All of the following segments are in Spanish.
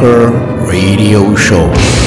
Metal Bunker Radio Show.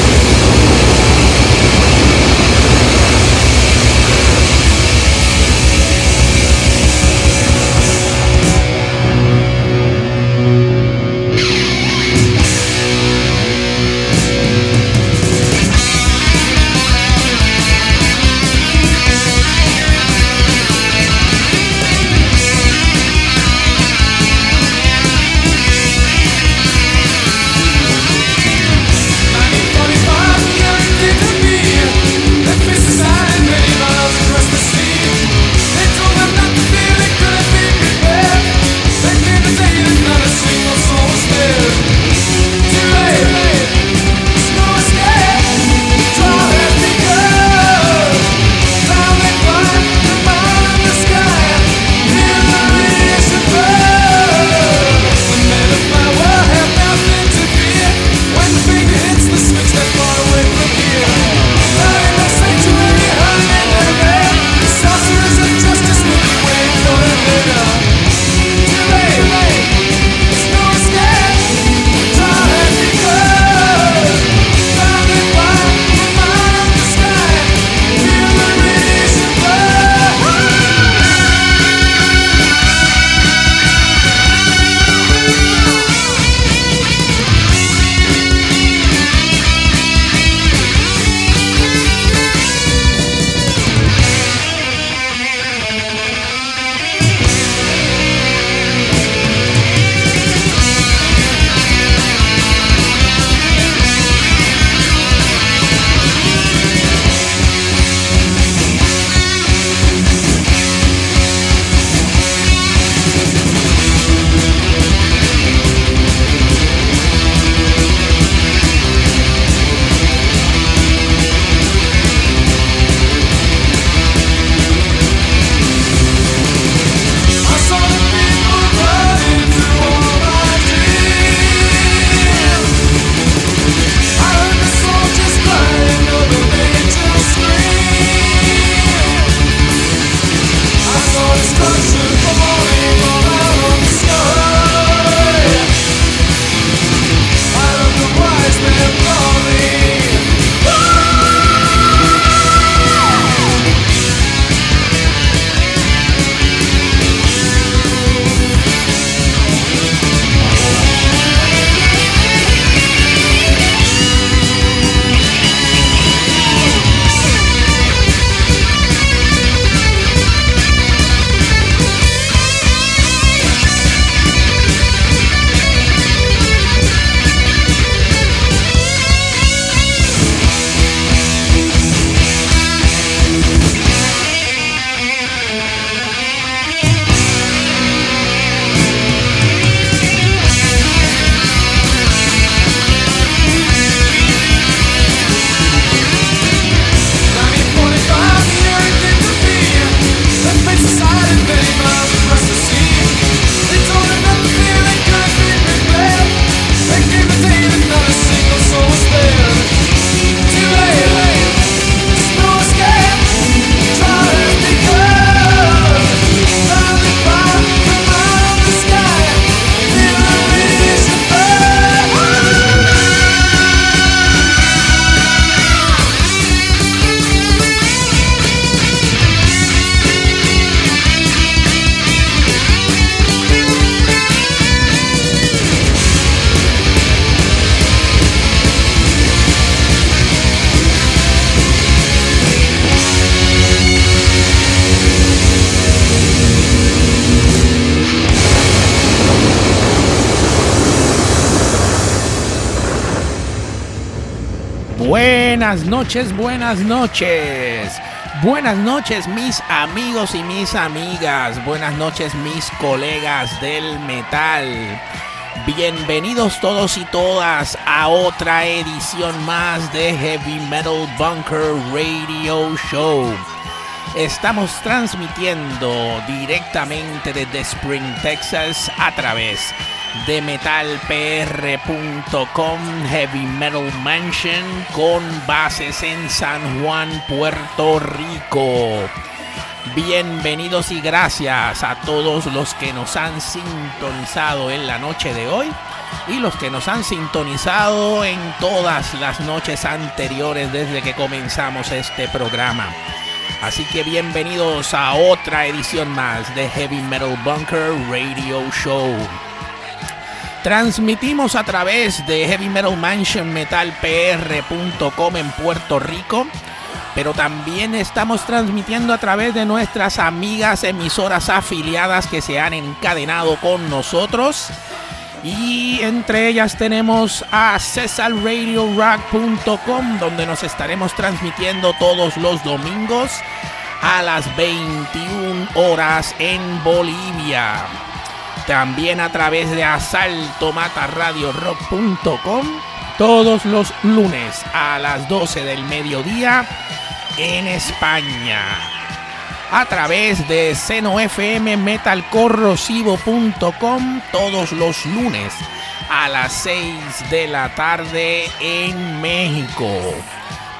Buenas noches, buenas noches. Buenas noches mis amigos y mis amigas, buenas noches mis colegas del metal. Bienvenidos todos y todas a otra edición más de Heavy Metal Bunker Radio Show. Estamos transmitiendo directamente desde Spring, Texas a través de metalpr.com Heavy Metal Mansion con bases en San Juan, Puerto Rico. Bienvenidos y gracias a todos los que nos han sintonizado en la noche de hoy y los que nos han sintonizado en todas las noches anteriores desde que comenzamos este programa. Así que bienvenidos a otra edición más de Heavy Metal Bunker Radio Show. Transmitimos a través de Heavy Metal Mansion metalpr.com en Puerto Rico, pero también estamos transmitiendo a través de nuestras amigas emisoras afiliadas que se han encadenado con nosotros. Y entre ellas tenemos a cesarradiorock.com, donde nos estaremos transmitiendo todos los domingos a las 21 horas en Bolivia. También a través de asaltomataradiorock.com todos los lunes a las 12 del mediodía en España. A través de senofm metalcorrosivo.com todos los lunes a las 6 de la tarde en México.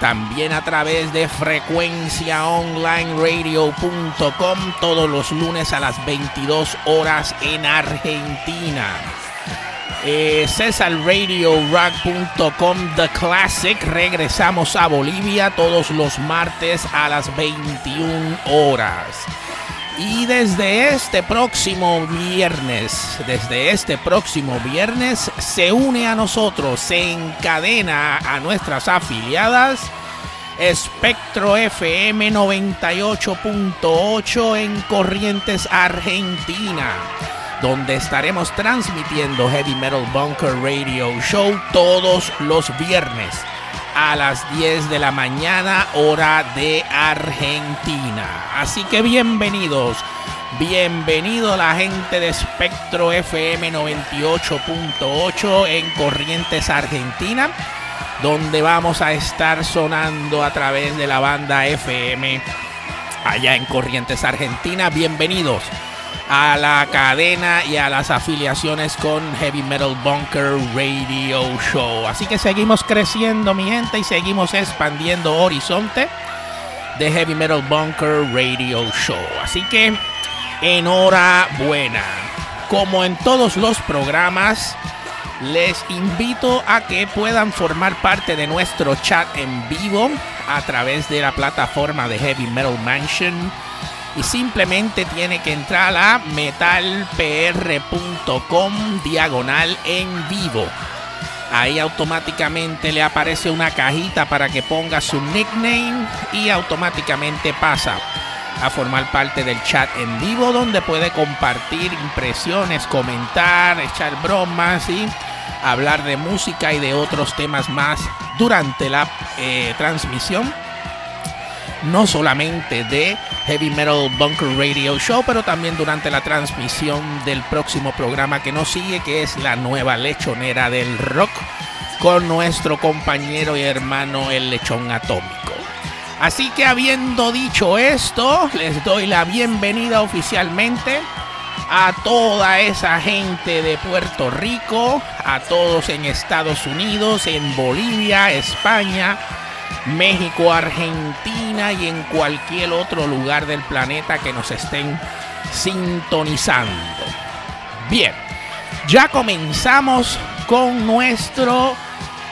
También a través de frecuenciaonlineradio.com todos los lunes a las 22 horas en Argentina. Eh, CesarRadioRock.com The Classic. Regresamos a Bolivia todos los martes a las 21 horas. Y desde este próximo viernes, desde este próximo viernes, se une a nosotros, se encadena a nuestras afiliadas. Espectro FM 98.8 en Corrientes, Argentina, donde estaremos transmitiendo Heavy Metal Bunker Radio Show todos los viernes a las 10 de la mañana hora de Argentina. Así que bienvenidos, bienvenido la gente de Espectro FM 98.8 en Corrientes, Argentina, donde vamos a estar sonando a través de la banda FM allá en Corrientes, Argentina. Bienvenidos a la cadena y a las afiliaciones con Heavy Metal Bunker Radio Show. Así que seguimos creciendo, mi gente, y seguimos expandiendo horizonte de Heavy Metal Bunker Radio Show. Así que enhorabuena. Como en todos los programas, les invito a que puedan formar parte de nuestro chat en vivo a través de la plataforma de Heavy Metal Mansion y simplemente tiene que entrar a metalpr.com diagonal en vivo. Ahí automáticamente le aparece una cajita para que ponga su nickname y automáticamente pasa a formar parte del chat en vivo donde puede compartir impresiones, comentar, echar bromas y hablar de música y de otros temas más durante la eh, transmisión no solamente de Heavy Metal Bunker Radio Show, pero también durante la transmisión del próximo programa que nos sigue, que es la nueva lechonera del rock, con nuestro compañero y hermano el lechón atómico. Así que habiendo dicho esto, les doy la bienvenida oficialmente a toda esa gente de Puerto Rico, a todos en Estados Unidos, en Bolivia, España, México, Argentina y en cualquier otro lugar del planeta que nos estén sintonizando. Bien, ya comenzamos con nuestro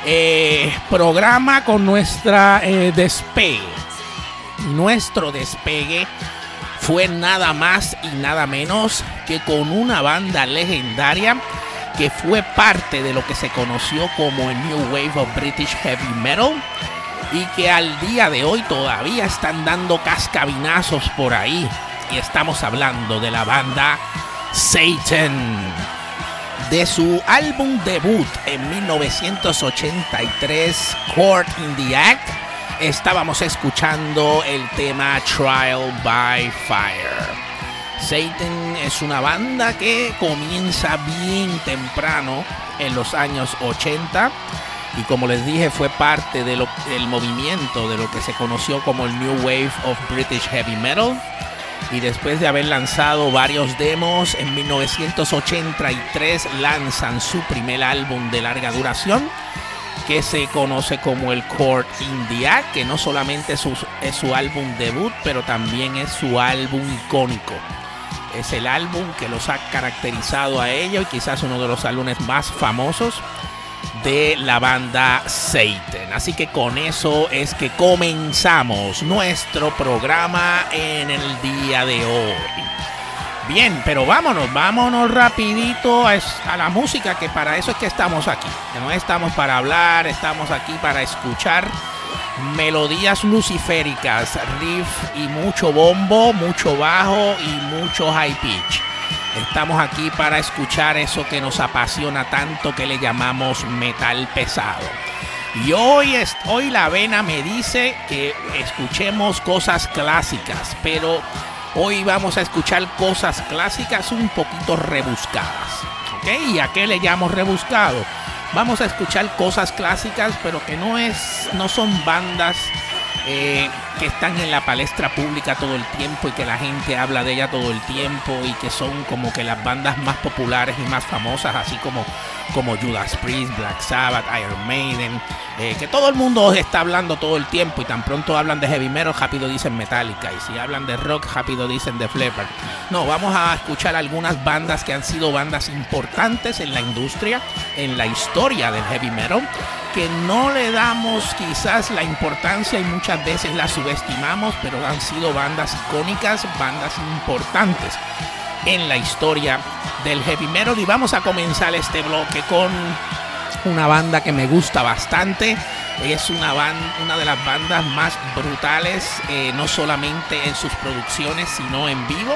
eh, programa, con nuestra eh, despegue. Nuestro despegue fue nada más y nada menos que con una banda legendaria que fue parte de lo que se conoció como el New Wave of British Heavy Metal y que al día de hoy todavía están dando cascabinazos por ahí. Y estamos hablando de la banda Satan. De su álbum debut en 1983, Court in the Act, estábamos escuchando el tema Trial by Fire. Satan es una banda que comienza bien temprano en los años 80 y como les dije fue parte de del movimiento de lo que se conoció como el New Wave of British Heavy Metal y después de haber lanzado varios demos en 1983 lanzan su primer álbum de larga duración que se conoce como el Court India, que no solamente es su, es su álbum debut, pero también es su álbum icónico. Es el álbum que los ha caracterizado a ellos y quizás uno de los álbumes más famosos de la banda Satan. Así que con eso es que comenzamos nuestro programa en el día de hoy. Bien, pero vámonos, vámonos rapidito a, a, la música, que para eso es que estamos aquí. No estamos para hablar, estamos aquí para escuchar melodías luciféricas, riff y mucho bombo, mucho bajo y mucho high pitch. Estamos aquí para escuchar eso que nos apasiona tanto que le llamamos metal pesado. Y hoy, hoy la vena me dice que escuchemos cosas clásicas, pero Hoy vamos a escuchar cosas clásicas un poquito rebuscadas. ¿Ok? ¿Y a qué le llamo rebuscado? Vamos a escuchar cosas clásicas, pero que no, es, no son bandas eh, que están en la palestra pública todo el tiempo y que la gente habla de ella todo el tiempo y que son como que las bandas más populares y más famosas, así como, como Judas Priest, Black Sabbath, Iron Maiden, eh, que todo el mundo está hablando todo el tiempo y tan pronto hablan de heavy metal, rápido dicen Metallica y si hablan de rock, rápido dicen de Flepper. No, vamos a escuchar algunas bandas que han sido bandas importantes en la industria, en la historia del heavy metal que no le damos quizás la importancia y muchas veces la subestimamos, pero han sido bandas icónicas, bandas importantes en la historia del heavy metal. Y vamos a comenzar este bloque con una banda que me gusta bastante. Es una, una de las bandas más brutales, eh, no solamente en sus producciones, sino en vivo.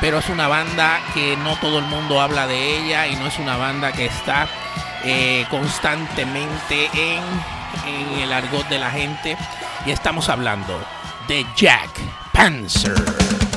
Pero es una banda que no todo el mundo habla de ella y no es una banda que está eh, constantemente en, en el argot de la gente. Y estamos hablando de Jack Panzer.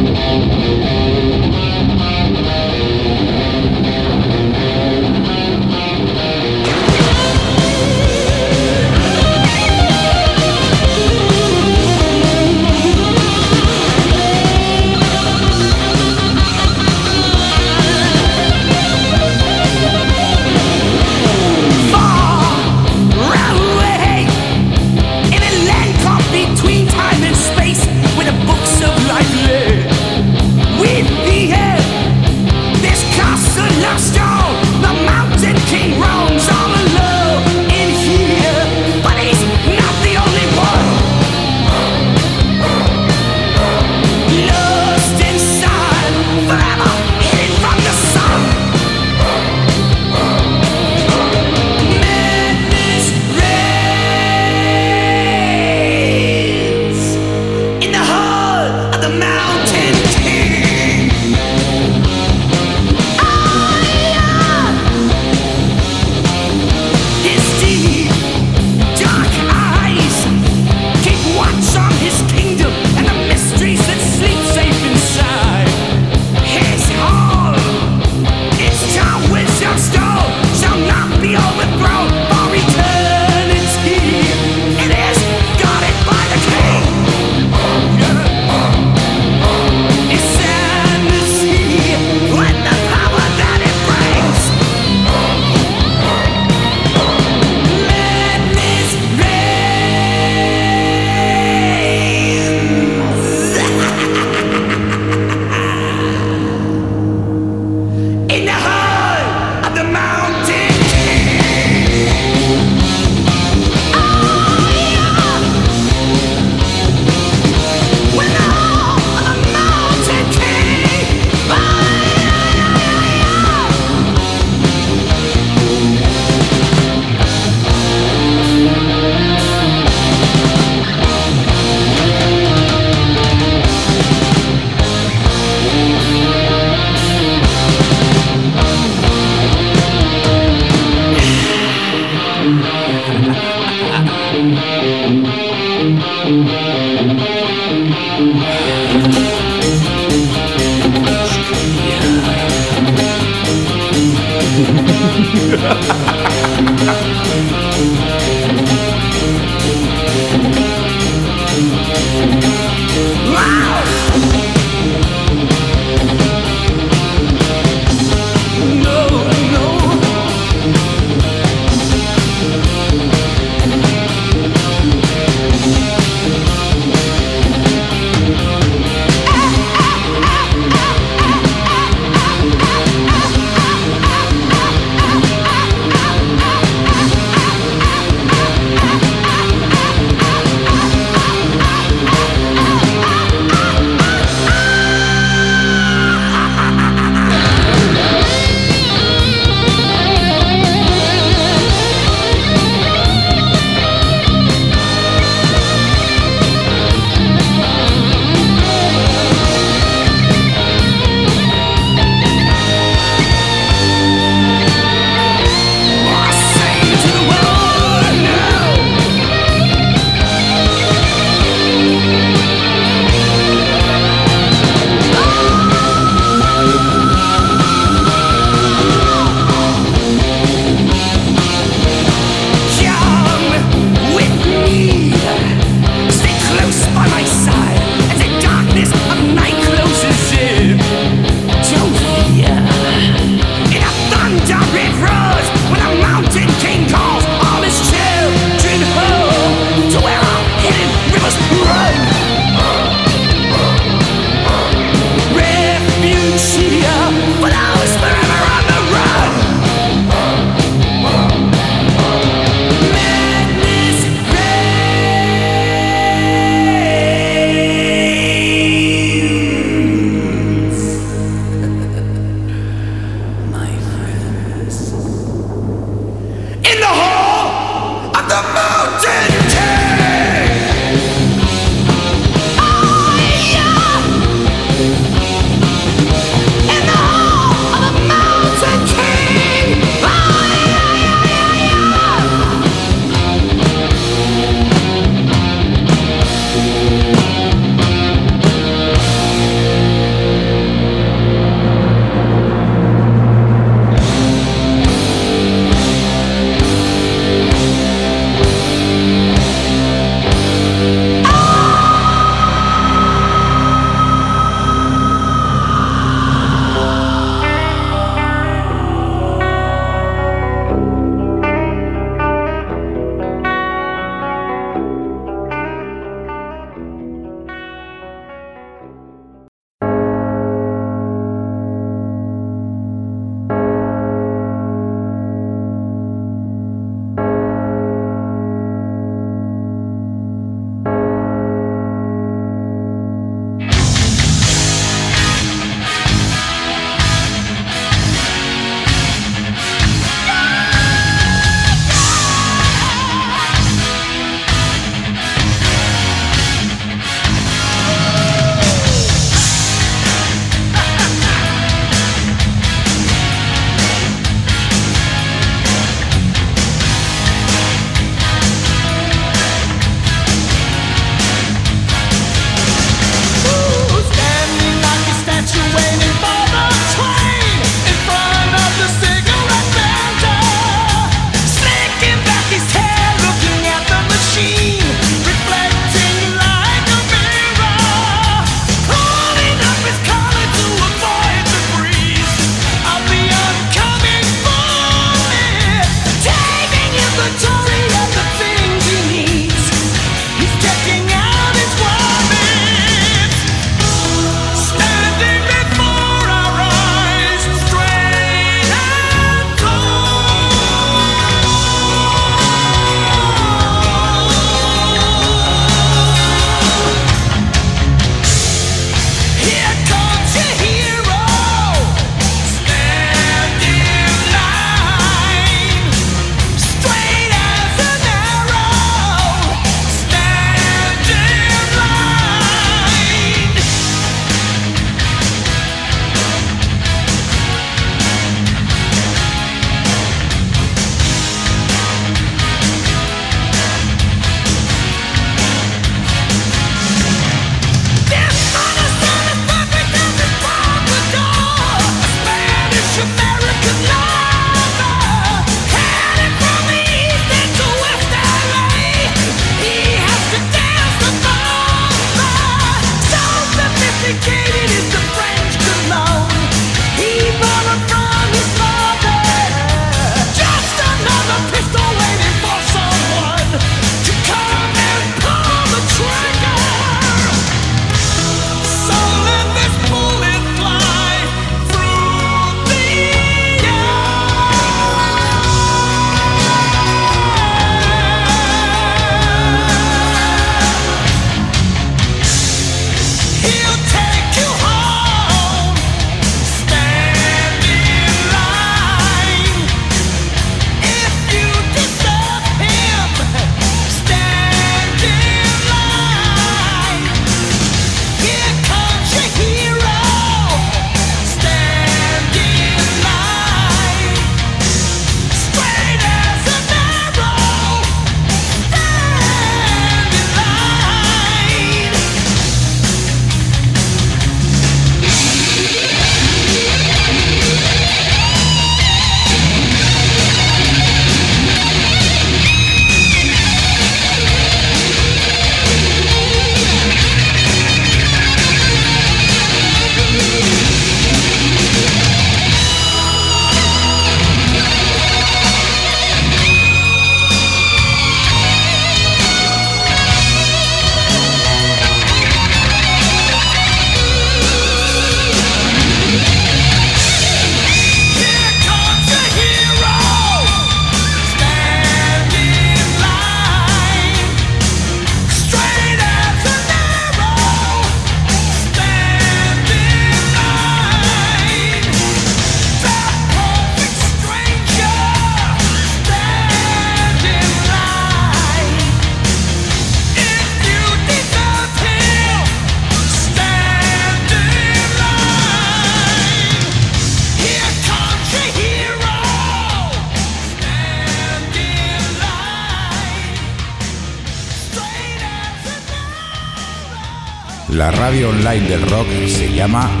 Radio online del rock se llama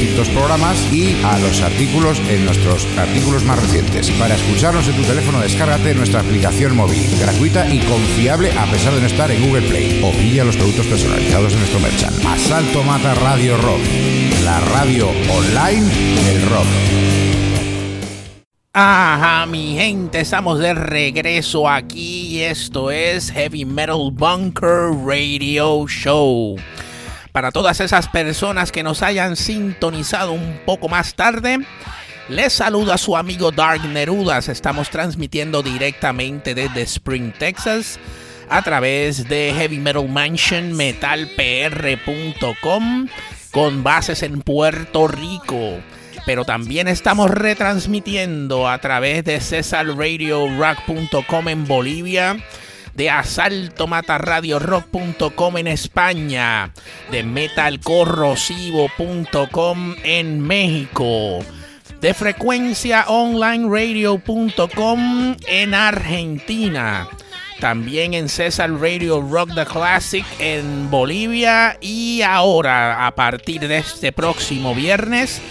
distintos programas y a los artículos en nuestros artículos más recientes. Para escucharnos en tu teléfono, descárgate nuestra aplicación móvil, gratuita y confiable a pesar de no estar en Google Play. O pilla los productos personalizados de nuestro merchant. Asalto Mata Radio Rock, la radio online del rock. Ajá, mi gente, estamos de regreso aquí y esto es Heavy Metal Bunker Radio Show. Para todas esas personas que nos hayan sintonizado un poco más tarde, les saluda su amigo Dark Nerudas. Estamos transmitiendo directamente desde Spring, Texas, a través de Heavy Metal Mansion metalpr.com con bases en Puerto Rico. Pero también estamos retransmitiendo a través de cesarradiorock.com en Bolivia de asaltomataradiorock.com en España, de metalcorrosivo.com en México, de frecuenciaonlineradio.com en Argentina. También en César Radio Rock the Classic en Bolivia y ahora a partir de este próximo viernes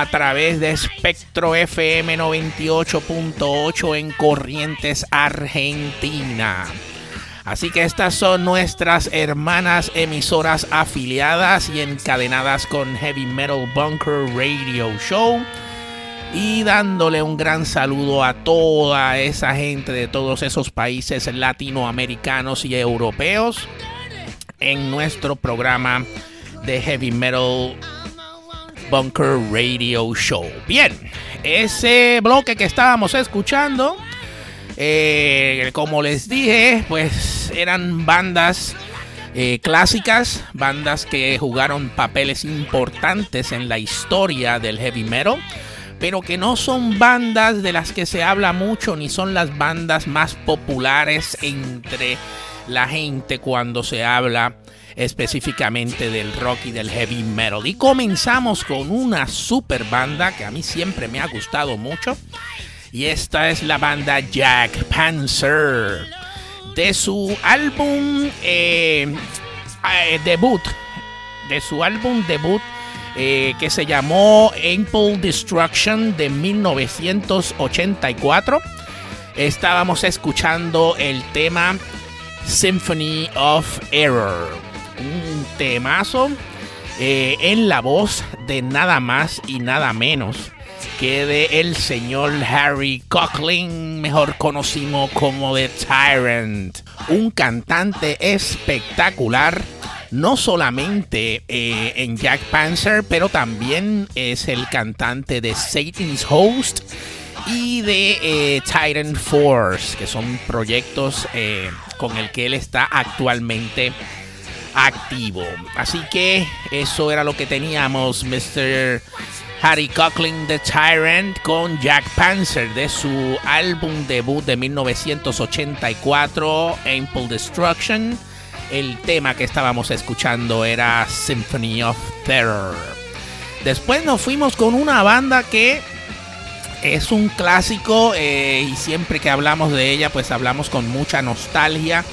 a través de Espectro FM 98.8 en Corrientes, Argentina. Así que estas son nuestras hermanas emisoras afiliadas y encadenadas con Heavy Metal Bunker Radio Show. Y dándole un gran saludo a toda esa gente de todos esos países latinoamericanos y europeos en nuestro programa de Heavy Metal Bunker Radio Show. Bien, ese bloque que estábamos escuchando, eh, como les dije, pues eran bandas eh, clásicas, bandas que jugaron papeles importantes en la historia del heavy metal, pero que no son bandas de las que se habla mucho, ni son las bandas más populares entre la gente cuando se habla específicamente del rock y del heavy metal. Y comenzamos con una super banda que a mí siempre me ha gustado mucho. Y esta es la banda Jack Panzer. De su álbum eh, eh, debut. De su álbum debut eh, que se llamó Ample Destruction de 1984. Estábamos escuchando el tema Symphony of Error, un temazo eh, en la voz de nada más y nada menos que de el señor Harry Coughlin, mejor conocido como The Tyrant, un cantante espectacular no solamente eh, en Jack Panzer, pero también es el cantante de Satan's Host y de eh, Titan Force, que son proyectos con el que él está actualmente activo. Así que eso era lo que teníamos, Mr. Harry Coughlin The Tyrant con Jack Panzer de su álbum debut de 1984, Ample Destruction el tema que estábamos escuchando era Symphony of Terror. Después nos fuimos con una banda que es un clásico eh, y siempre que hablamos de ella pues hablamos con mucha nostalgia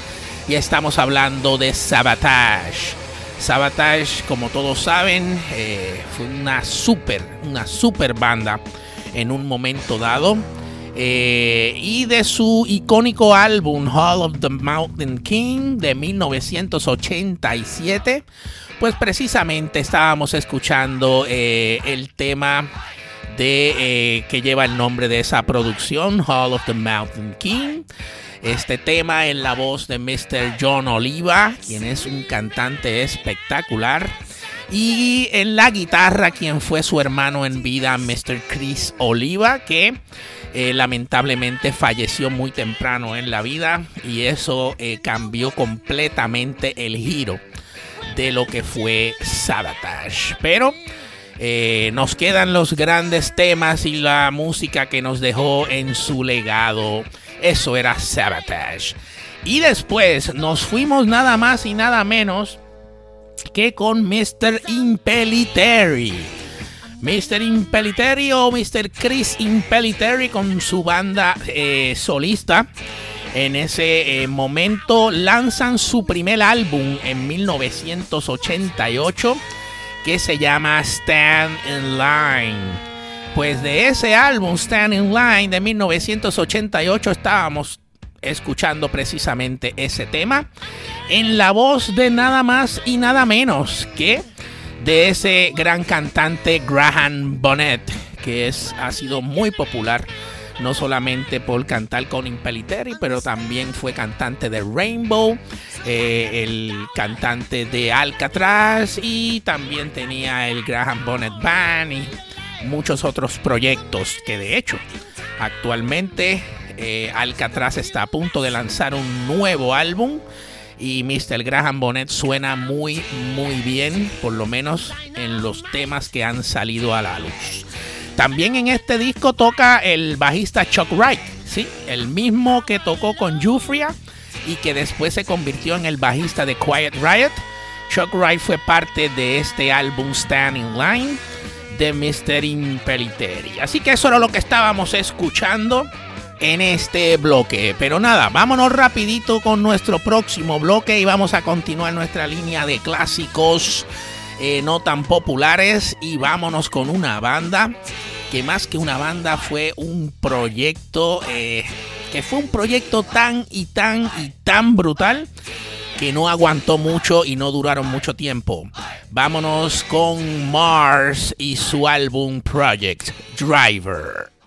y estamos hablando de Sabotage. Sabotage, como todos saben, eh, fue una super, una super banda en un momento dado. Eh, y de su icónico álbum Hall of the Mountain King de 1987, pues precisamente estábamos escuchando eh, el tema eh, que lleva el nombre de esa producción, Hall of the Mountain King. Este tema en la voz de Mr. John Oliva, quien es un cantante espectacular. Y en la guitarra, quien fue su hermano en vida, Mr. Chris Oliva, que eh, lamentablemente falleció muy temprano en la vida y eso eh, cambió completamente el giro de lo que fue Sabotage. Pero eh, nos quedan los grandes temas y la música que nos dejó en su legado. Eso era Sabotage. Y después nos fuimos nada más y nada menos que con Mr. Impeliteri Mr. Impeliteri o Mr. Chris Impeliteri con su banda eh, solista. En ese eh, momento lanzan su primer álbum en 1988 que se llama Stand in Line. Pues de ese álbum Stand in Line de 1988 estábamos escuchando precisamente ese tema en la voz de nada más y nada menos que de ese gran cantante Graham Bonnet, que es, ha sido muy popular no solamente por cantar con Impeliteri, pero también fue cantante de Rainbow, eh, el cantante de Alcatraz y también tenía el Graham Bonnet Band y muchos otros proyectos que de hecho actualmente eh, Alcatraz está a punto de lanzar un nuevo álbum y Mr. Graham Bonnet suena muy muy bien, por lo menos en los temas que han salido a la luz. También en este disco toca el bajista Chuck Wright, ¿sí? el mismo que tocó con Jufria y que después se convirtió en el bajista de Quiet Riot. Chuck Wright fue parte de este álbum Standing Line de Mr. Impeliteri. Así que eso era lo que estábamos escuchando en este bloque. Pero nada, vámonos rapidito con nuestro próximo bloque y vamos a continuar nuestra línea de clásicos eh, no tan populares y vámonos con una banda que más que una banda fue un proyecto eh, que fue un proyecto tan y tan y tan brutal que no aguantó mucho y no duraron mucho tiempo. Vámonos con Mars y su álbum Project Driver.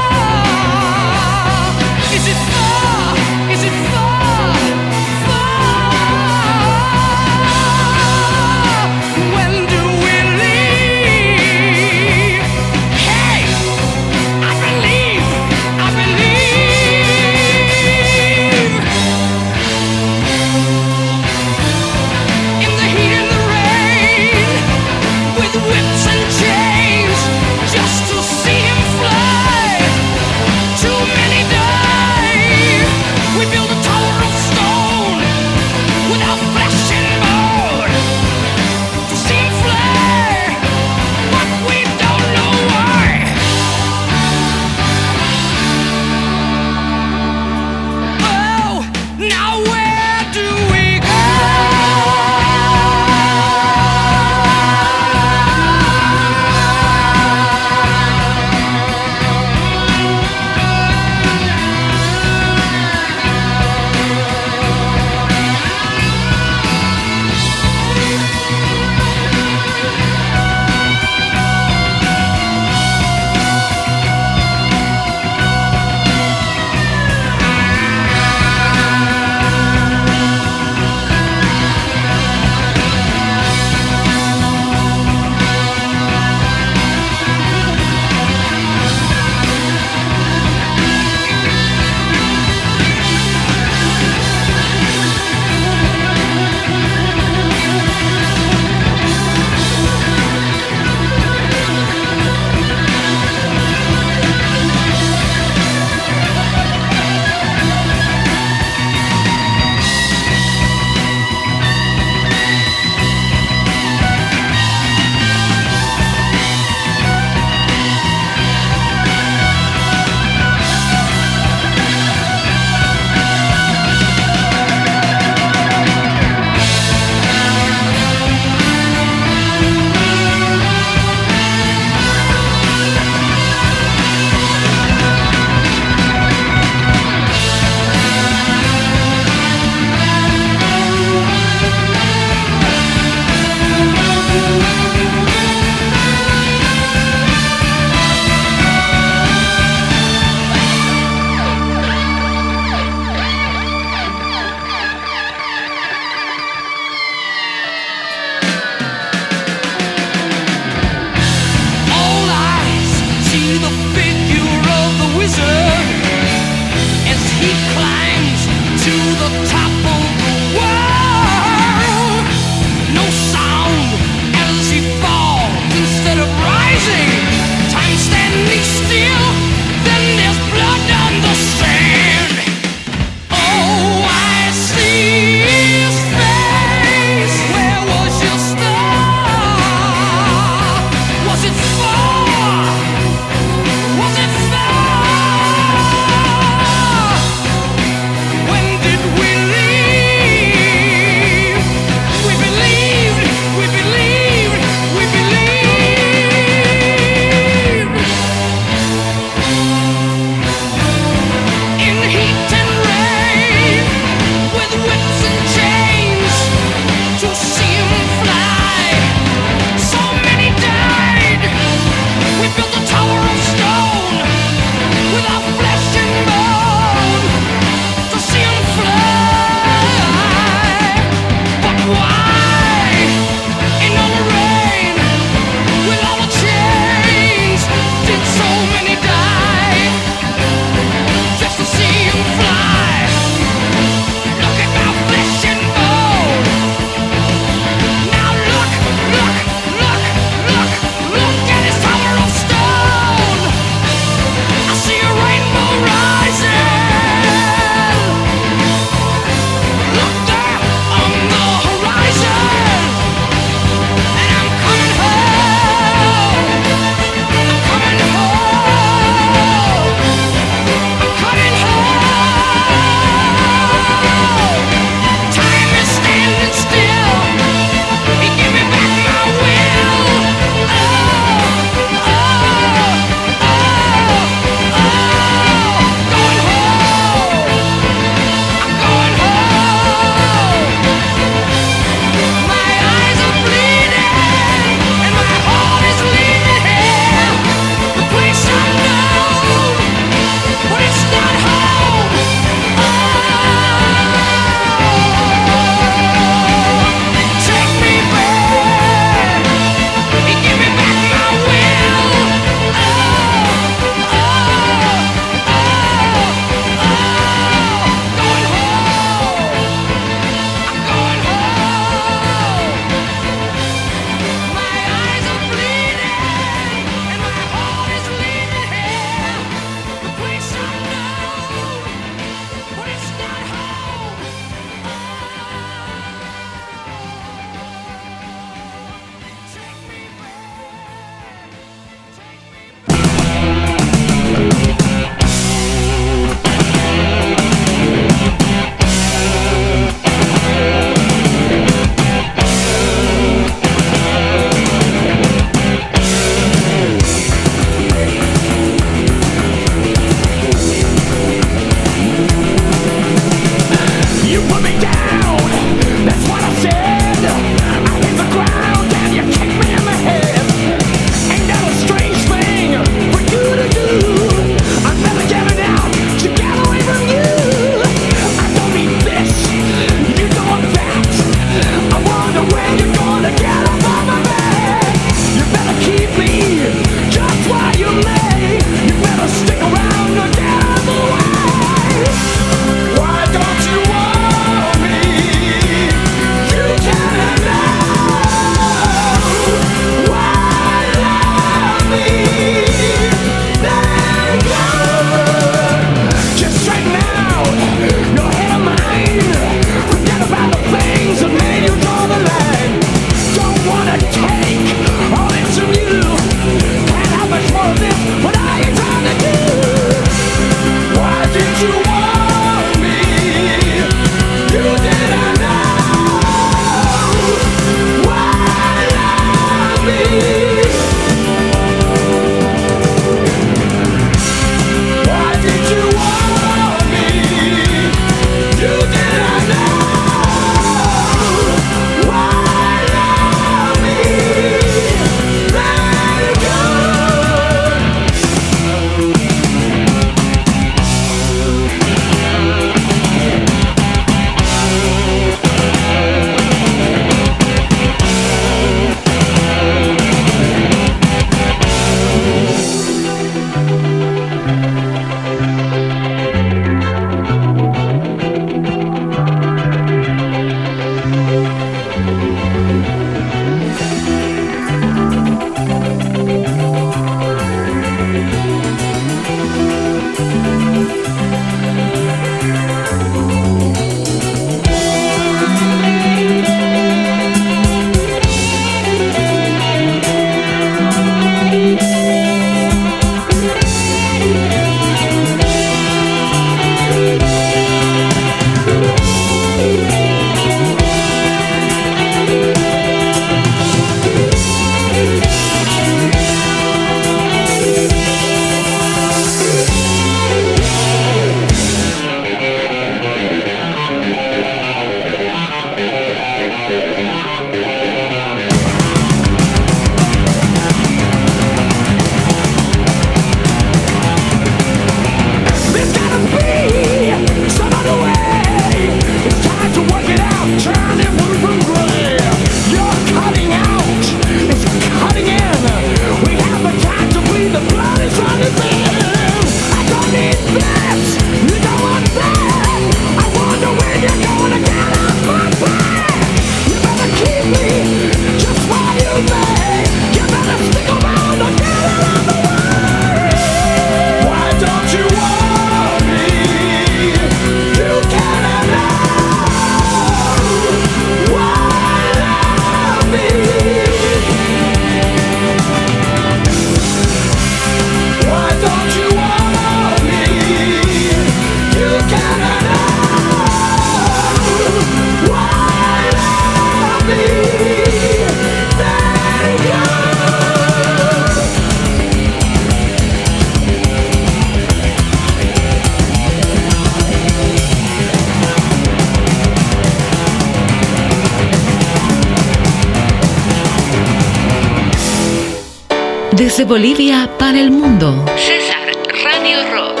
Bolivia para el mundo. César Radio Rock.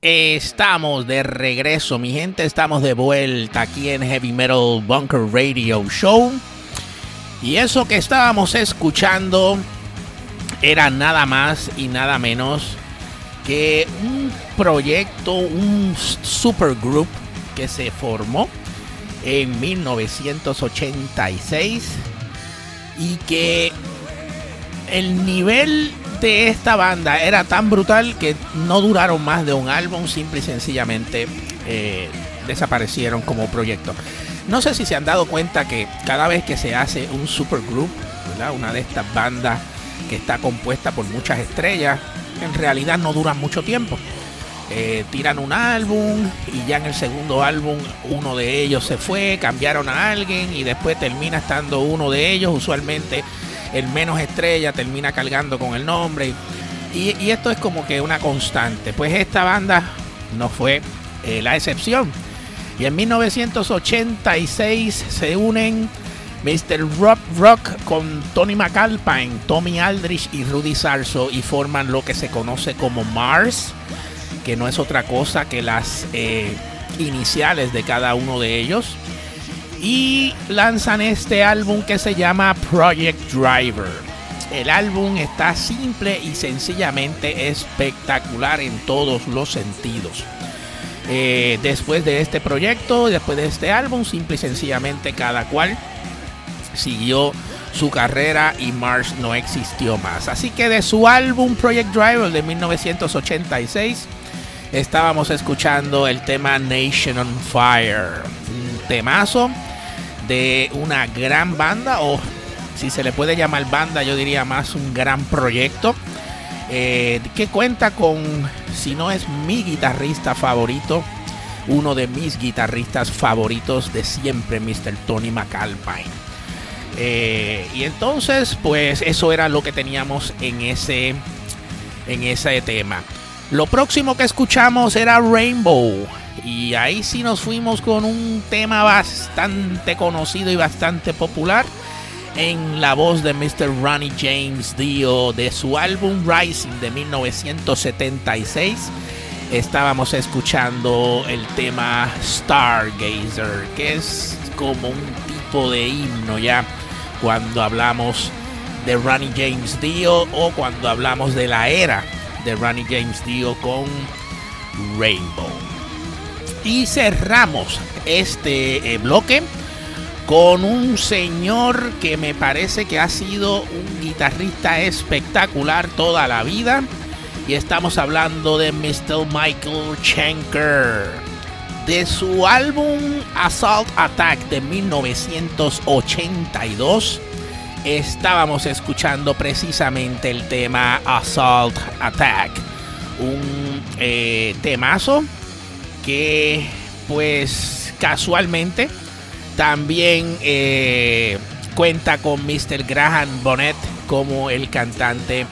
Estamos de regreso, mi gente. Estamos de vuelta aquí en Heavy Metal Bunker Radio Show. Y eso que estábamos escuchando era nada más y nada menos que un proyecto, un supergroup que se formó en 1986 y que el nivel de esta banda era tan brutal que no duraron más de un álbum, simple y sencillamente eh, desaparecieron como proyecto. No sé si se han dado cuenta que cada vez que se hace un supergroup, una de estas bandas que está compuesta por muchas estrellas, en realidad no duran mucho tiempo. Eh, tiran un álbum y ya en el segundo álbum uno de ellos se fue, cambiaron a alguien y después termina estando uno de ellos, usualmente el menos estrella termina cargando con el nombre y, esto es como que una constante. Pues esta banda no fue eh, la excepción. Y en 1986 se unen Mr. Rock Rock con Tony McAlpine, Tommy Aldrich y Rudy Sarso y forman lo que se conoce como Mars que no es otra cosa que las eh, iniciales de cada uno de ellos. Y lanzan este álbum que se llama Project Driver. El álbum está simple y sencillamente espectacular en todos los sentidos. Eh, después de este proyecto, después de este álbum, simple y sencillamente cada cual siguió su carrera y Mars no existió más. Así que de su álbum Project Driver de 1986 estábamos escuchando el tema Nation on Fire, un temazo de una gran banda, o si se le puede llamar banda, yo diría más un gran proyecto, eh, que cuenta con, si no es mi guitarrista favorito, uno de mis guitarristas favoritos de siempre, Mr. Tony McAlpine. Eh, y entonces, pues eso era lo que teníamos en ese, en ese tema. Lo próximo que escuchamos era Rainbow. Y ahí sí nos fuimos con un tema bastante conocido y bastante popular en la voz de Mr. Ronnie James Dio de su álbum Rising de 1976. Estábamos escuchando el tema Stargazer, que es como un tipo de himno ya cuando hablamos de Ronnie James Dio o cuando hablamos de la era de Ronnie James Dio con Rainbow. Y cerramos este eh, bloque con un señor que me parece que ha sido un guitarrista espectacular toda la vida. Y estamos hablando de Mr. Michael Schenker. De su álbum Assault Attack de 1982 estábamos escuchando precisamente el tema Assault Attack. Un eh, temazo que pues casualmente también eh, cuenta con Mr. Graham Bonnet como el cantante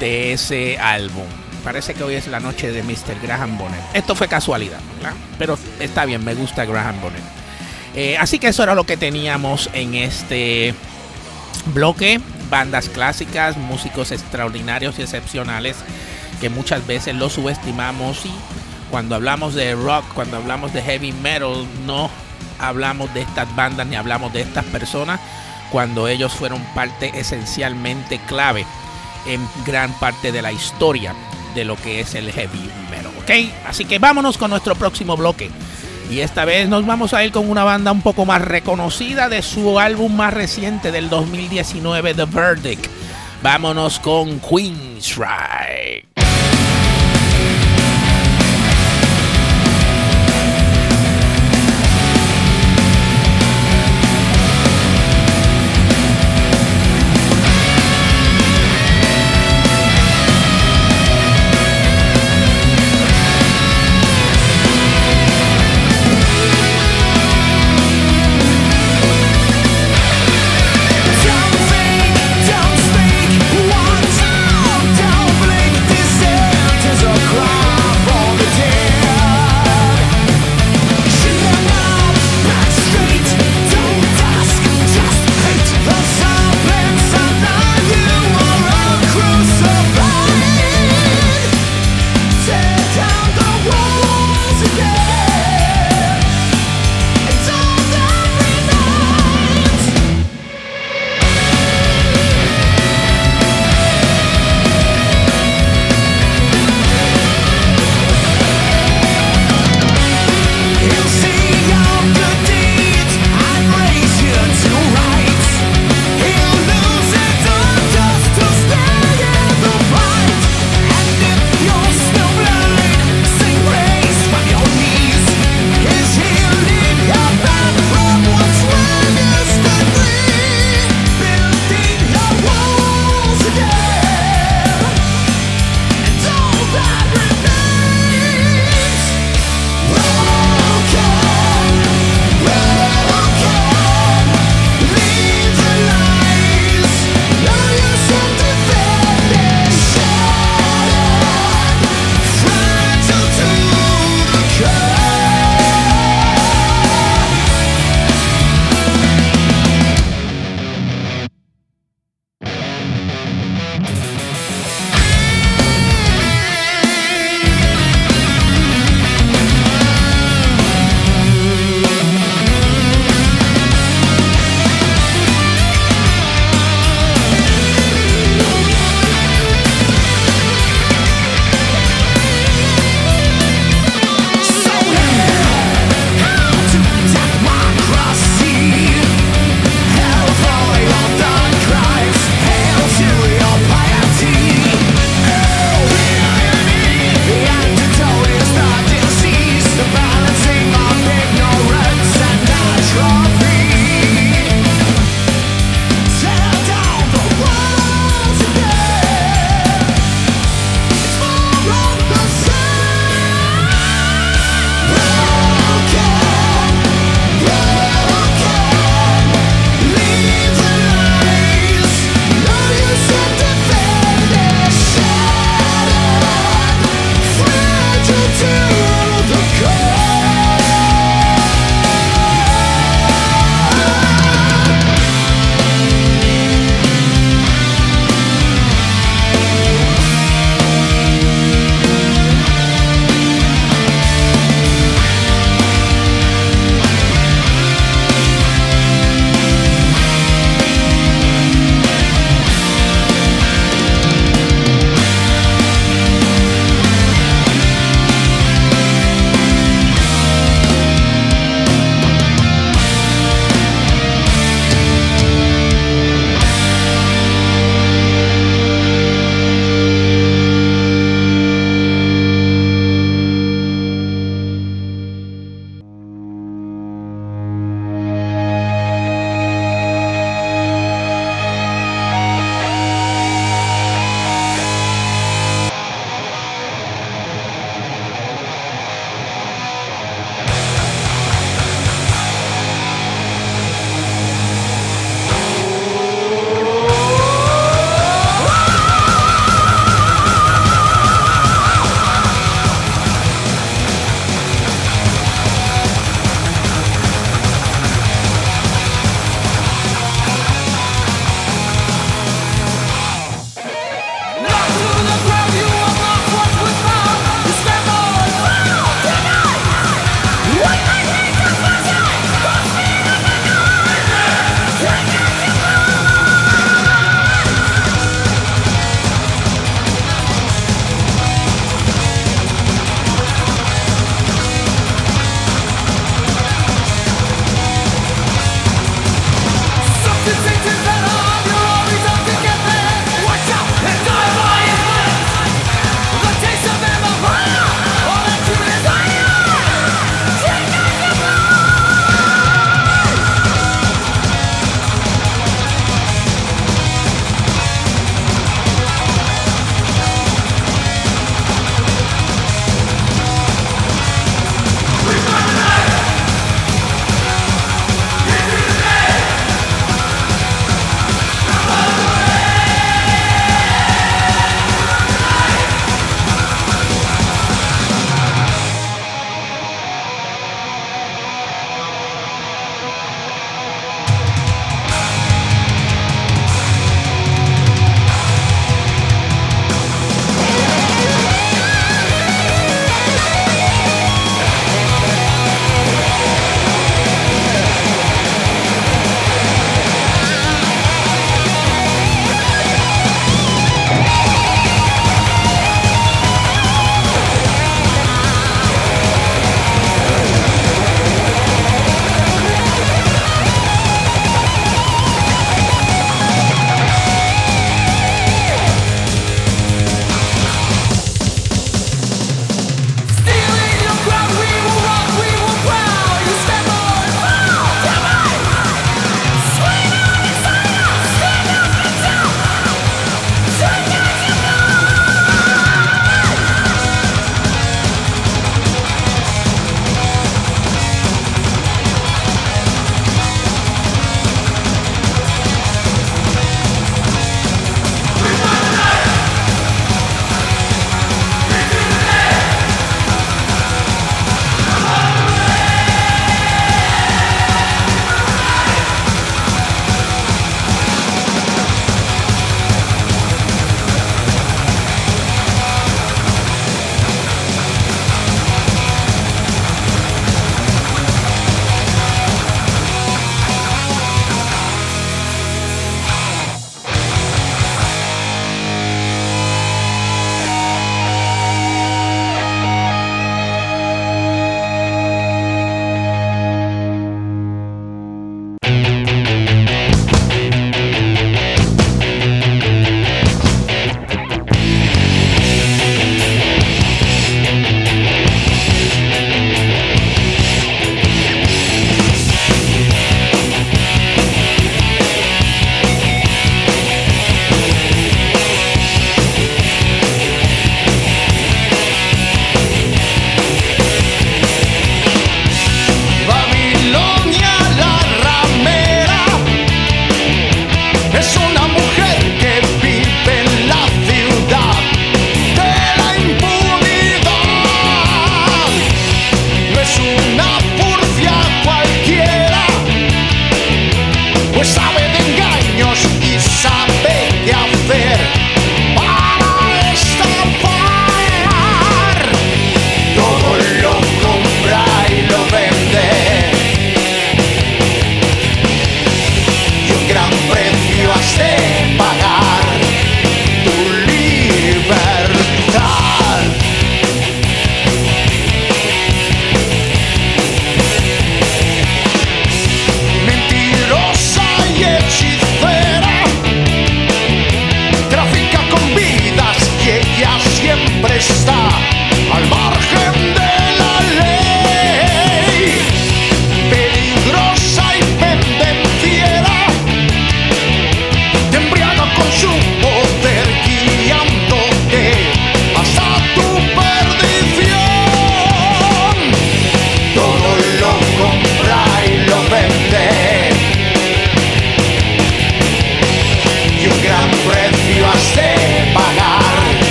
de ese álbum. Parece que hoy es la noche de Mr. Graham Bonnet. Esto fue casualidad, Pero está bien, me gusta Graham Bonnet. Eh, así que eso era lo que teníamos en este bloque, bandas clásicas, músicos extraordinarios y excepcionales que muchas veces los subestimamos y cuando hablamos de rock, cuando hablamos de heavy metal, no hablamos de estas bandas ni hablamos de estas personas cuando ellos fueron parte esencialmente clave en gran parte de la historia de lo que es el heavy metal. ¿Ok? Así que vámonos con nuestro próximo bloque. Y esta vez nos vamos a ir con una banda un poco más reconocida de su álbum más reciente del 2019, The Verdict. Vámonos con Queenstrike. Don't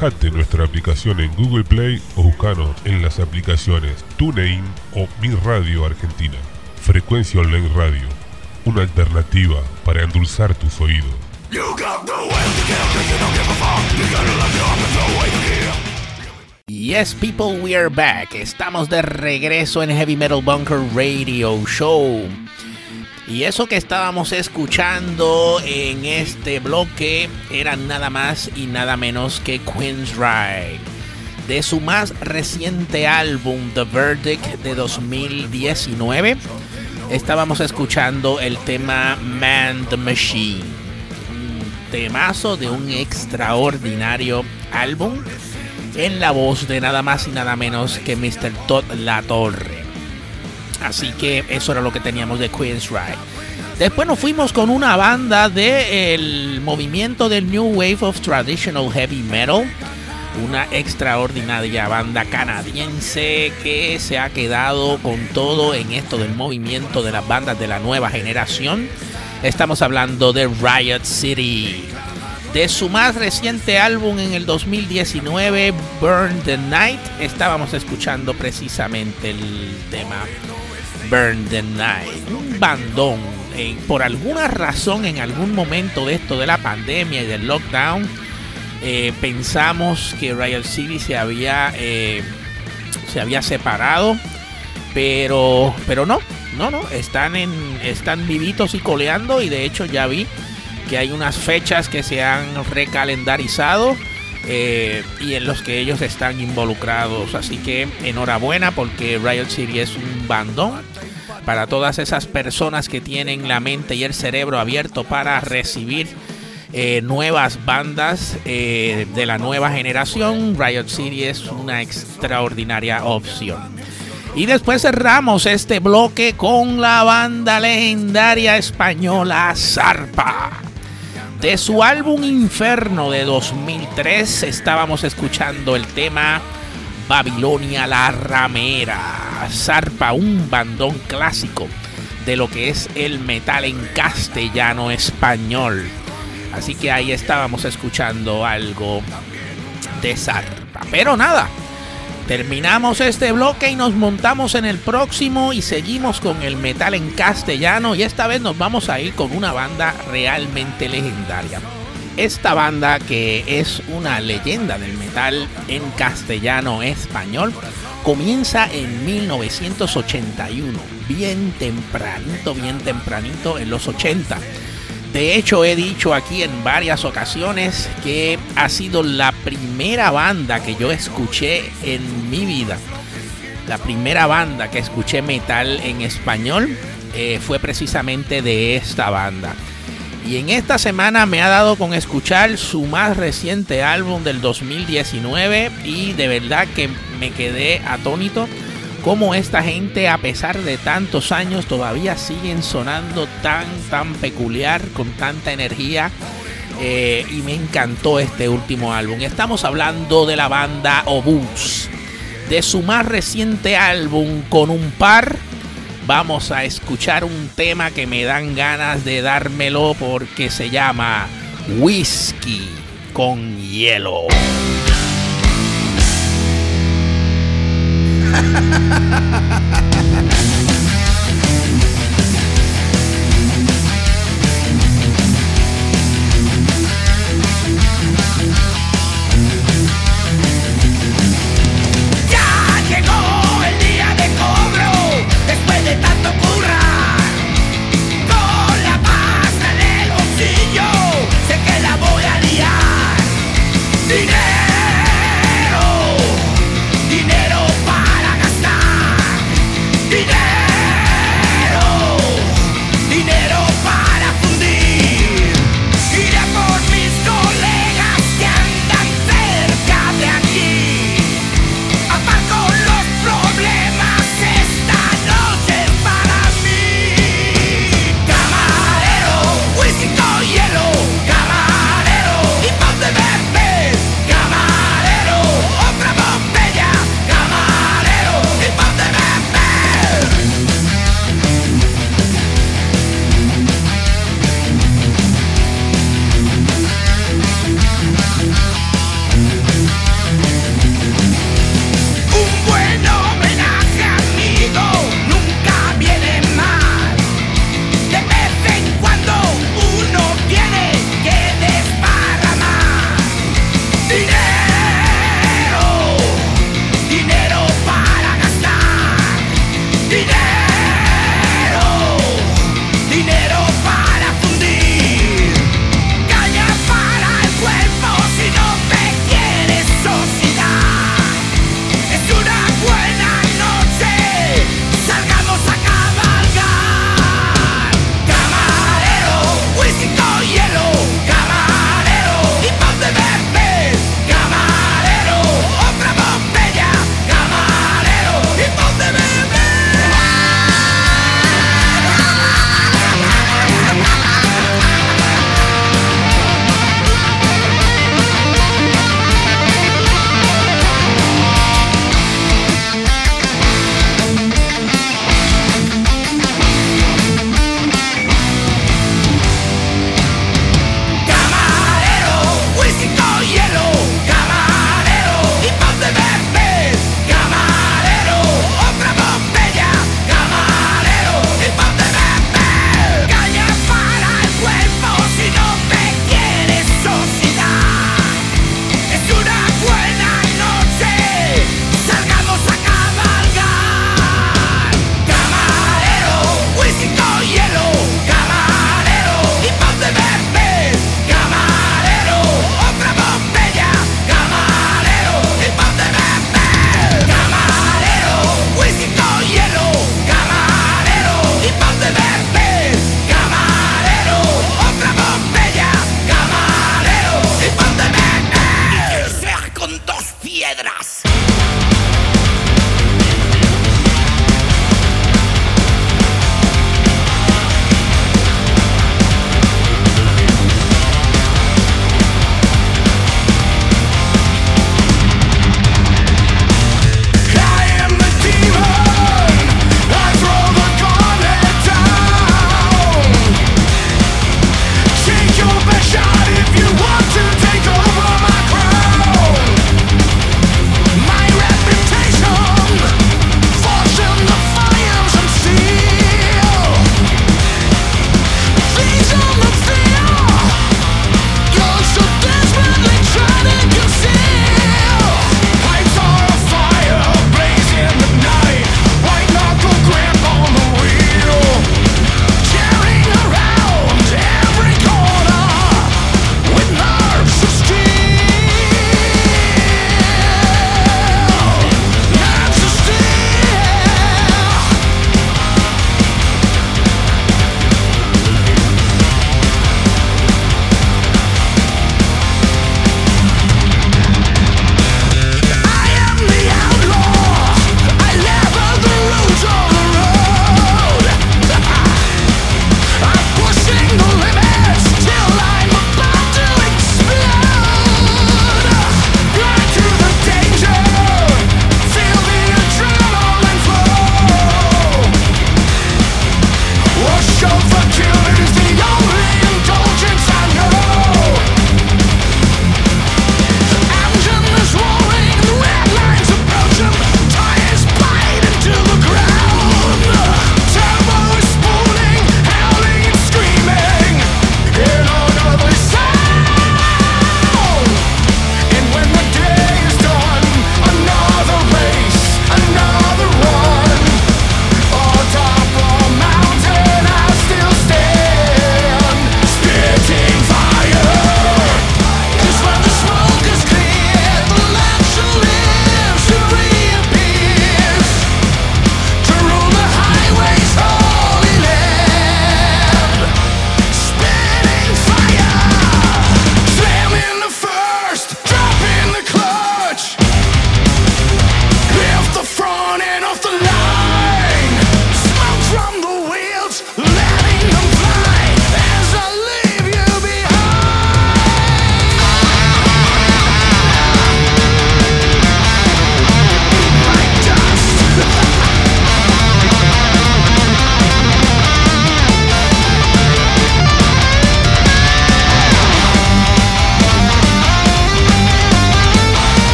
Bajate nuestra aplicación en Google Play o buscanos en las aplicaciones TuneIn o Mi Radio Argentina. Frecuencia Online Radio, una alternativa para endulzar tus oídos. Yes, people, we are back. Estamos de regreso en Heavy Metal Bunker Radio Show. Y eso que estábamos escuchando en este bloque era nada más y nada menos que Queen's Ride. De su más reciente álbum, The Verdict de 2019, estábamos escuchando el tema Man the Machine. Un temazo de un extraordinario álbum en la voz de nada más y nada menos que Mr. Todd La Torre. Así que eso era lo que teníamos de Queen's Ride. Después nos fuimos con una banda del movimiento del New Wave of Traditional Heavy Metal. Una extraordinaria banda canadiense que se ha quedado con todo en esto del movimiento de las bandas de la nueva generación. Estamos hablando de Riot City. De su más reciente álbum en el 2019, Burn the Night, estábamos escuchando precisamente el tema Burn the Night. Un bandón. Por alguna razón, en algún momento de esto de la pandemia y del lockdown, eh, pensamos que Riot City se había, eh, se había separado. Pero, pero no, no, no. Están, en, están vivitos y coleando. Y de hecho ya vi que hay unas fechas que se han recalendarizado. Y en los que ellos están involucrados. Así que enhorabuena porque Riot City es un bandón para todas esas personas que tienen la mente y el cerebro abierto para recibir eh, nuevas bandas eh, de la nueva generación. Riot City es una extraordinaria opción. Y después cerramos este bloque con la banda legendaria española Zarpa. De su álbum Inferno de 2003 estábamos escuchando el tema Babilonia la Ramera. Zarpa, un bandón clásico de lo que es el metal en castellano español. Así que ahí estábamos escuchando algo de Zarpa. Pero nada, terminamos este bloque y nos montamos en el próximo y seguimos con el metal en castellano. Y esta vez nos vamos a ir con una banda realmente legendaria. Esta banda que es una leyenda del metal en castellano español comienza en 1981, bien tempranito, bien tempranito en los 80. De hecho, he dicho aquí en varias ocasiones que ha sido la primera banda que yo escuché en mi vida. La primera banda que escuché metal en español eh, fue precisamente de esta banda. Y en esta semana me ha dado con escuchar su más reciente álbum del 2019 y de verdad que me quedé atónito cómo esta gente a pesar de tantos años todavía siguen sonando tan tan peculiar con tanta energía eh, y me encantó este último álbum. Estamos hablando de la banda Obus, de su más reciente álbum con un par vamos a escuchar un tema que me dan ganas de dármelo porque se llama Whisky con hielo. ハハハハ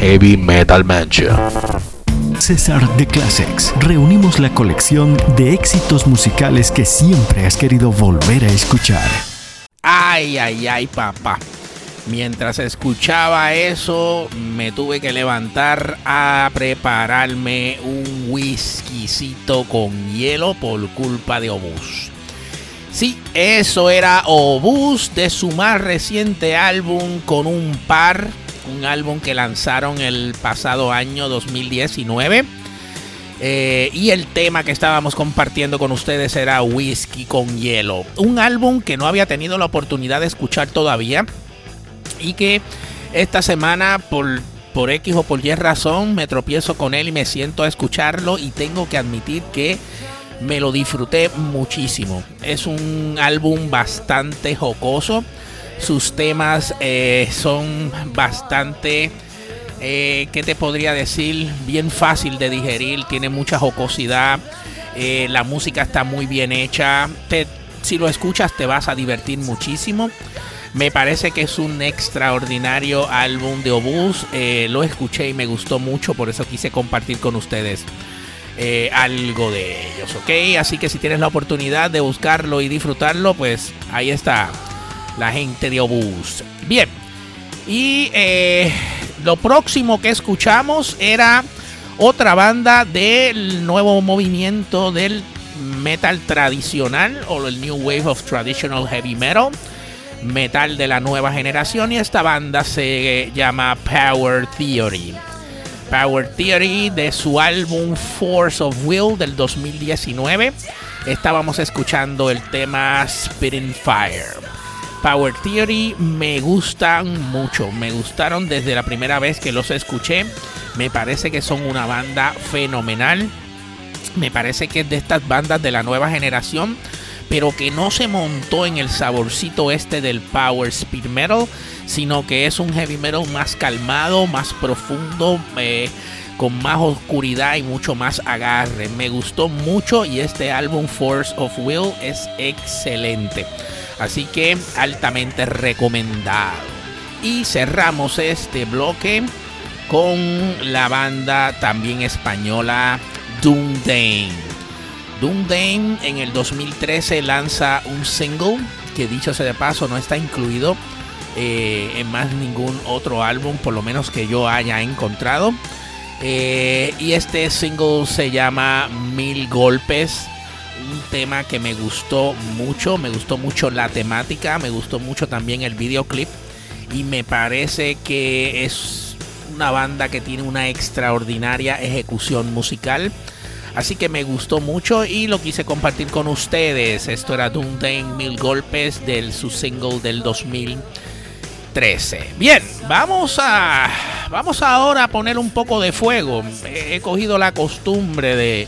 Heavy Metal Mancha. César de Classics. Reunimos la colección de éxitos musicales que siempre has querido volver a escuchar. Ay, ay, ay, papá. Mientras escuchaba eso, me tuve que levantar a prepararme un whiskycito con hielo por culpa de Obús. Sí, eso era Obús de su más reciente álbum con un par, un álbum que lanzaron el pasado año 2019. Eh, y el tema que estábamos compartiendo con ustedes era Whisky con Hielo. Un álbum que no había tenido la oportunidad de escuchar todavía. Y que esta semana, por, por X o por Y razón, me tropiezo con él y me siento a escucharlo. Y tengo que admitir que me lo disfruté muchísimo. Es un álbum bastante jocoso. Sus temas eh, son bastante eh, ¿qué te podría decir? Bien fácil de digerir, tiene mucha jocosidad, eh, la música está muy bien hecha, te- si lo escuchas te vas a divertir muchísimo. Me parece que es un extraordinario álbum de Obús, lo escuché y me gustó mucho, por eso quise compartir con ustedes algo de ellos, ¿ok? Así que si tienes la oportunidad de buscarlo y disfrutarlo, pues ahí está la gente de Obús. Bien, y eh, lo próximo que escuchamos era otra banda del nuevo movimiento del metal tradicional o el New Wave of Traditional Heavy Metal, metal de la nueva generación y esta banda se llama Power Theory. Power Theory de su álbum Force of Will del 2019. Estábamos escuchando el tema Spitting Fire. Power Theory me gustan mucho, me gustaron desde la primera vez que los escuché. Me parece que son una banda fenomenal. Me parece que es de estas bandas de la nueva generación, pero que no se montó en el saborcito este del Power Speed Metal, sino que es un heavy metal más calmado, más profundo. Eh, con más oscuridad y mucho más agarre. Me gustó mucho y este álbum Force of Will es excelente. Así que altamente recomendado. Y cerramos este bloque con la banda también española Doomdane. Doomdane en el 2013 lanza un single que dicho sea de paso no está incluido eh, en más ningún otro álbum, por lo menos que yo haya encontrado. Eh, y este single se llama Mil Golpes. Un tema que me gustó mucho. Me gustó mucho la temática. Me gustó mucho también el videoclip. Y me parece que es una banda que tiene una extraordinaria ejecución musical. Así que me gustó mucho y lo quise compartir con ustedes. Esto era Dundee Mil Golpes del su single del 2000. Bien, vamos a vamos ahora a poner un poco de fuego. He, cogido la costumbre de,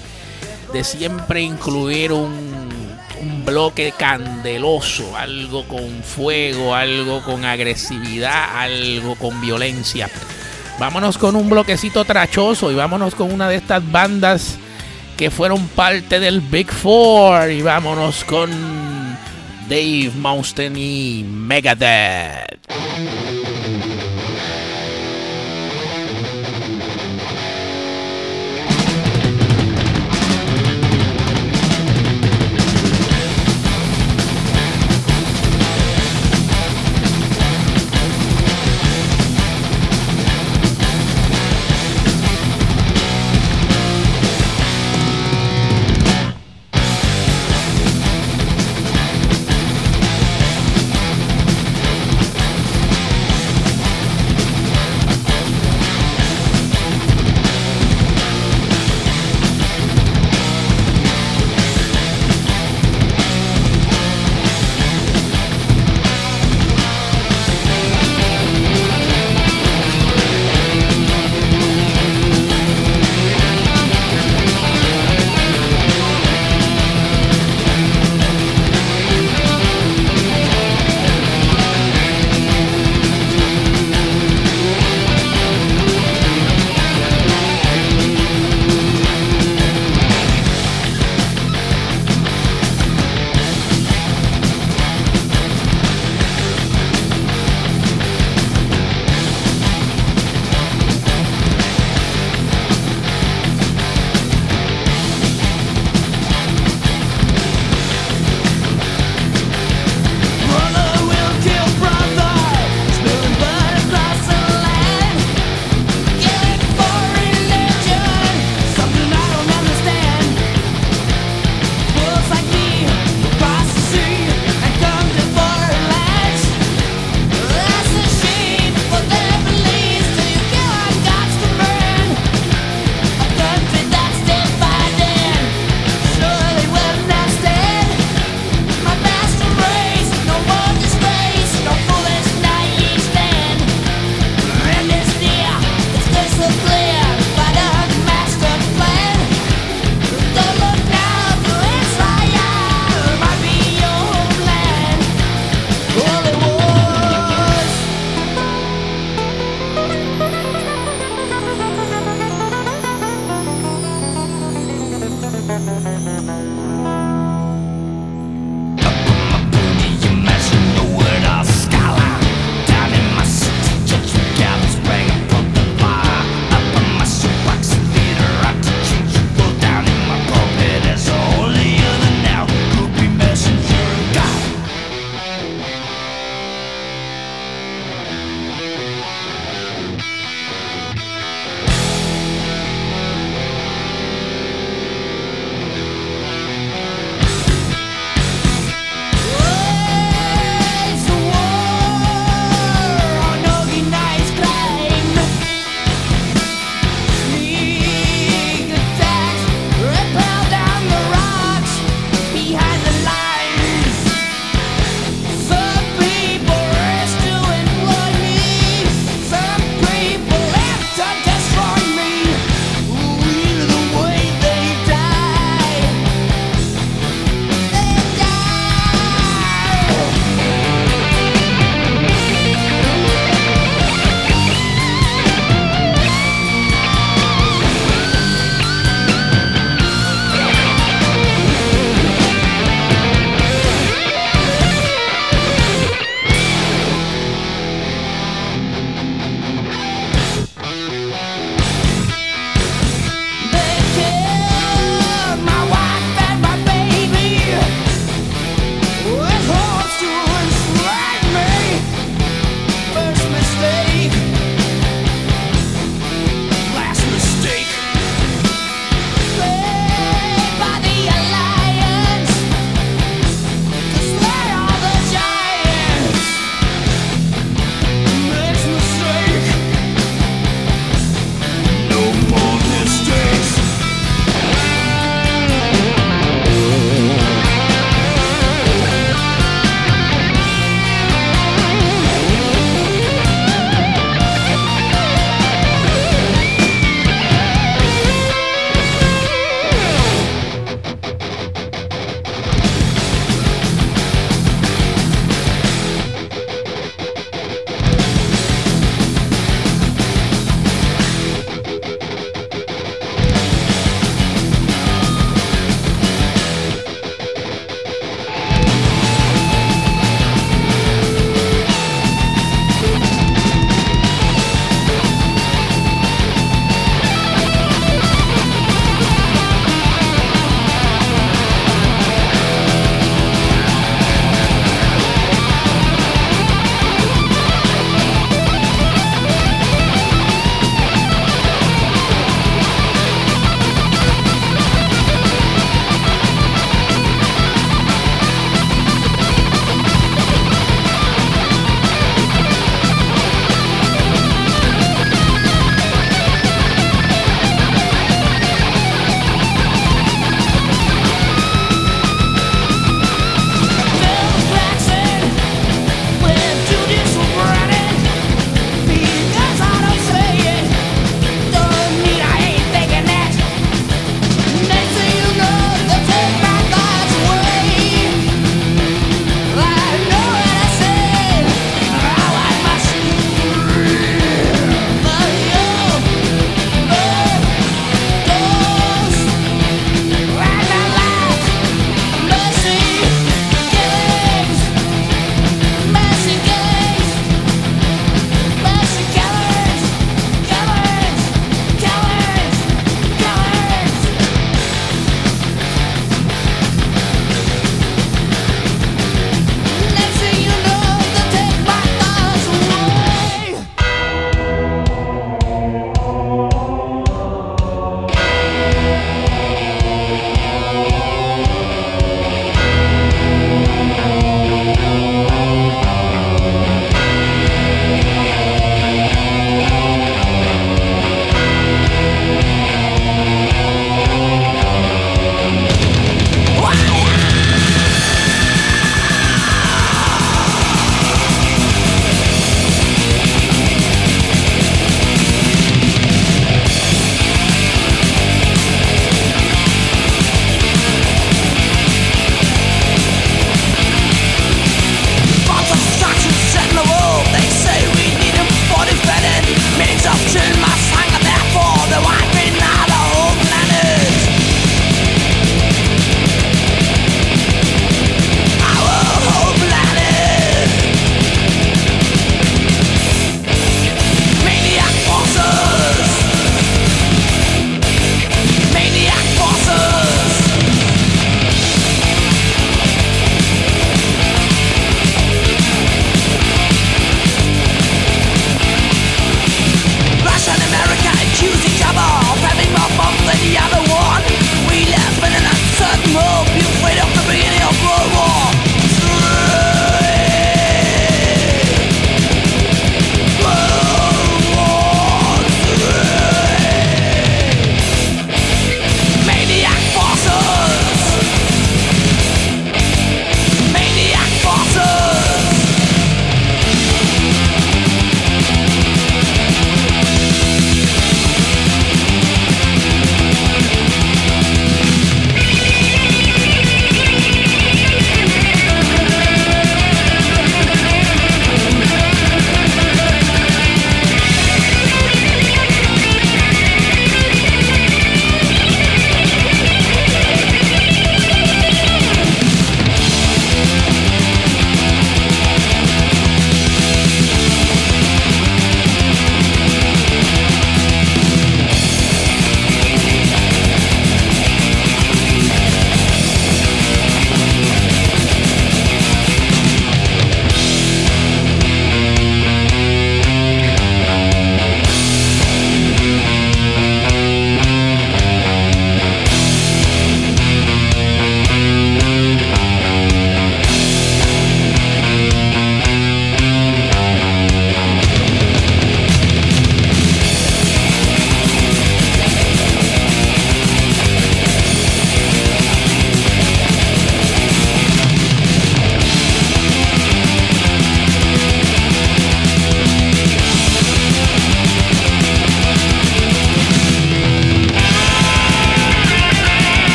de siempre incluir un, bloque candeloso, algo con fuego, algo con agresividad, algo con violencia. Vámonos con un bloquecito trachoso y vámonos con una de estas bandas que fueron parte del Big Four y vámonos con Dave Mustaine y Megadeth.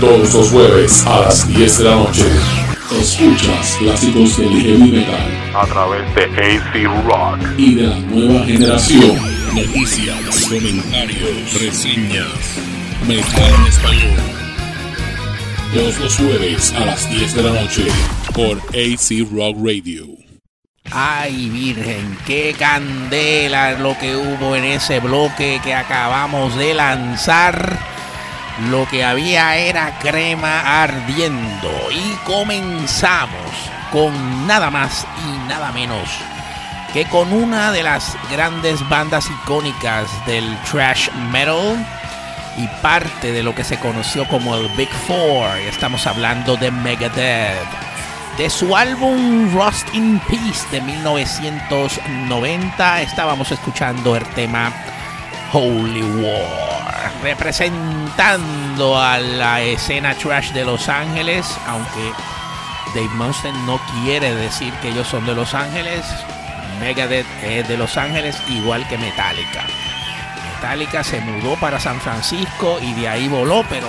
Todos los jueves a las 10 de la noche. Escuchas clásicos del heavy metal. A través de AC Rock. Y de la nueva generación. Noticias, comentarios, reseñas. Metal en español. Todos los jueves a las 10 de la noche por AC Rock Radio. Ay, Virgen, qué candela lo que hubo en ese bloque que acabamos de lanzar. Lo que había era crema ardiendo. Y comenzamos con nada más y nada menos que con una de las grandes bandas icónicas del trash metal y parte de lo que se conoció como el Big Four. Estamos hablando de Megadeth. De su álbum Rust in Peace de 1990 estábamos escuchando el tema Holy War, representando a la escena trash de Los Ángeles, aunque Dave Mustaine no quiere decir que ellos son de Los Ángeles, Megadeth es de Los Ángeles igual que Metallica. Metallica se mudó para San Francisco y de ahí voló, pero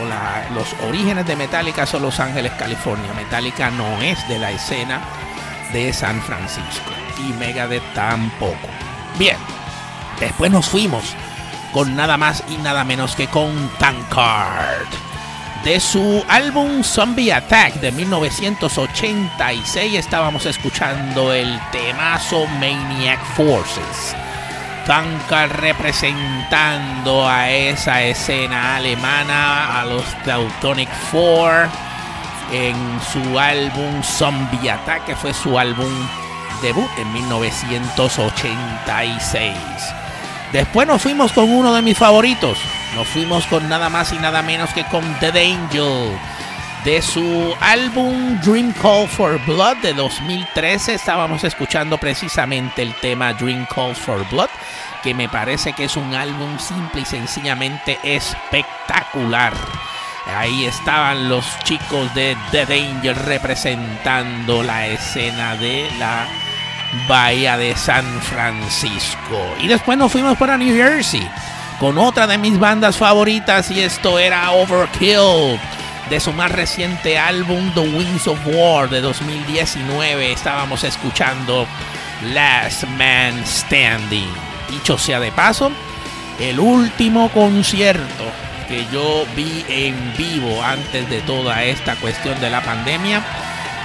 los orígenes de Metallica son Los Ángeles, California. Metallica no es de la escena de San Francisco y Megadeth tampoco. Bien, después nos fuimos con nada más y nada menos que con Tankard. De su álbum Zombie Attack de 1986 estábamos escuchando el temazo Maniac Forces. Tankard representando a esa escena alemana, a los Teutonic Four, en su álbum Zombie Attack, que fue su álbum debut en 1986. Después nos fuimos con uno de mis favoritos. Nos fuimos con nada más y nada menos que con The Angel. De su álbum Dream Call for Blood de 2013 estábamos escuchando precisamente el tema Dream Call for Blood, que me parece que es un álbum simple y sencillamente espectacular. Ahí estaban los chicos de The Angel representando la escena de la Bahía de San Francisco. Y después nos fuimos para New Jersey con otra de mis bandas favoritas y esto era Overkill. De su más reciente álbum The Wings of War de 2019 estábamos escuchando Last Man Standing. Dicho sea de paso, el último concierto que yo vi en vivo antes de toda esta cuestión de la pandemia,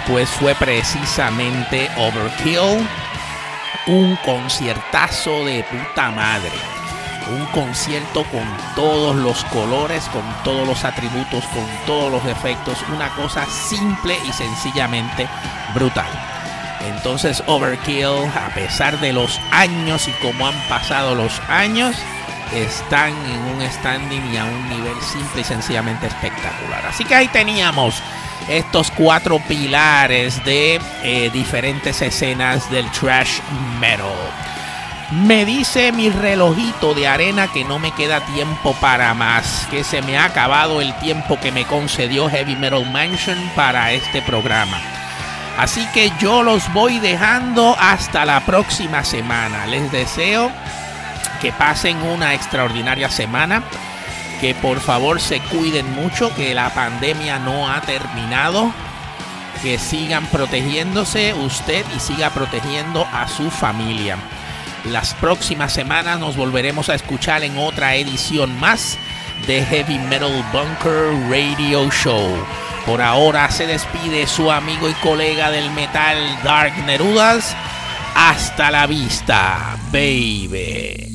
pues fue precisamente Overkill, un conciertazo de puta madre. Un concierto con todos los colores, con todos los atributos, con todos los efectos, una cosa simple y sencillamente brutal. Entonces Overkill, a pesar de los años y como han pasado los años, están en un standing y a un nivel simple y sencillamente espectacular. Así que ahí teníamos estos cuatro pilares de eh, diferentes escenas del trash metal. Me dice mi relojito de arena que no me queda tiempo para más, que se me ha acabado el tiempo que me concedió Heavy Metal Mansion para este programa. Así que yo los voy dejando hasta la próxima semana. Les deseo que pasen una extraordinaria semana, que por favor se cuiden mucho, que la pandemia no ha terminado, que sigan protegiéndose usted y siga protegiendo a su familia. Las próximas semanas nos volveremos a escuchar en otra edición más de Heavy Metal Bunker Radio Show. Por ahora se despide su amigo y colega del metal Dark Nerudas. Hasta la vista, baby.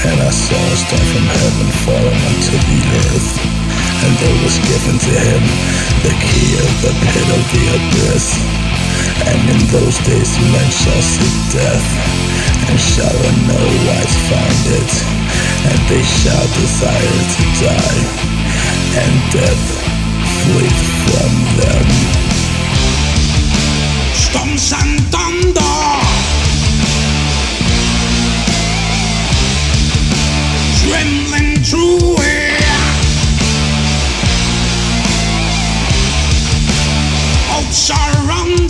And I saw a star from heaven falling unto the earth. And there was given to him the key of the pit of the abyss. And in those days men shall see death, and shall in no wise find it, and they shall desire to die, and death flee from them. Storms and thunder. true way. Oh, Sharon